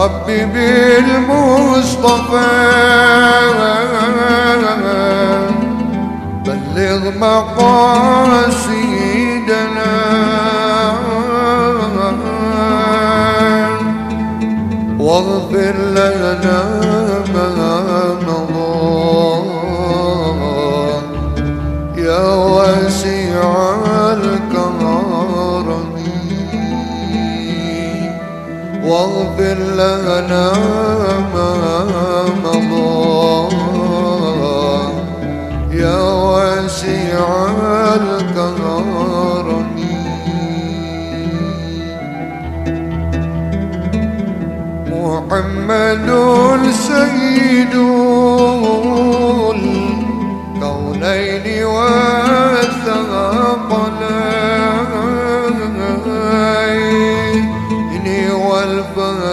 ربي بالمصطفى. بلغ مقاصدنا. واغفر لنا ما مضى يا واسع واغفر لنا ما مضى. يا واسع الكرم محمد سيد والثقلين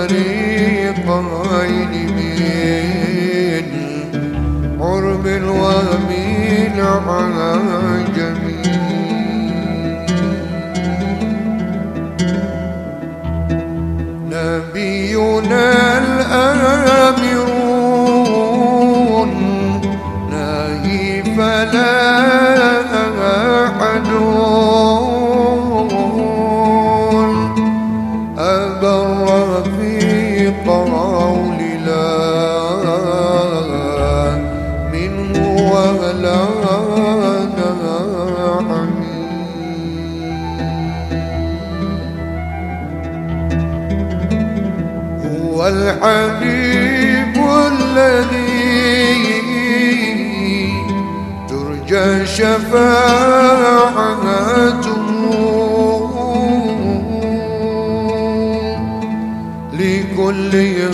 قول هو الحبيب الذي ترجى شفاعته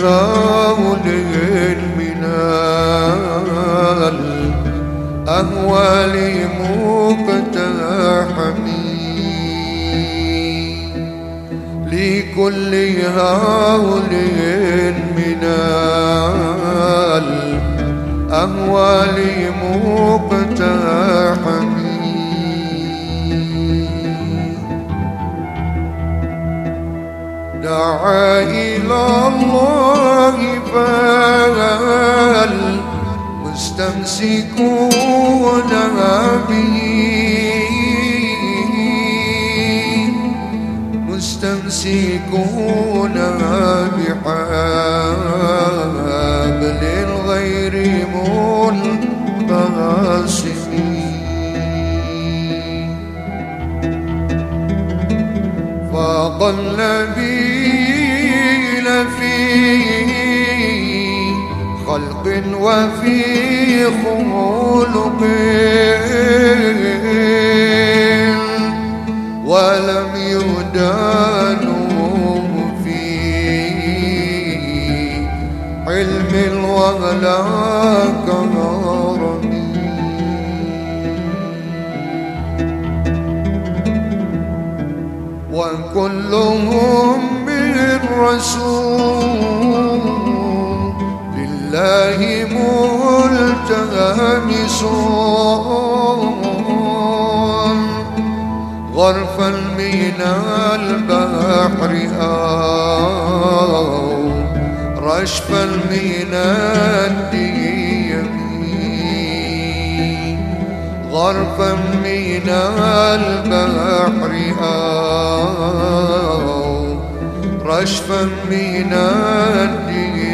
غول من الأهوال مقتحمين لكل هول من الأهوال مقتحمين دعا إلى الله فالمستمسكون به؟ مستمسكون بحبل غير منقسمين فاق النبيل في خلق وفي خلق. ولم يدانوا في علم ولا كرم وكلهم بالرسول لله ملتمسون غرفا من البحر أو رشفا من الديم. غرفا من البحر أو رشفا من الديم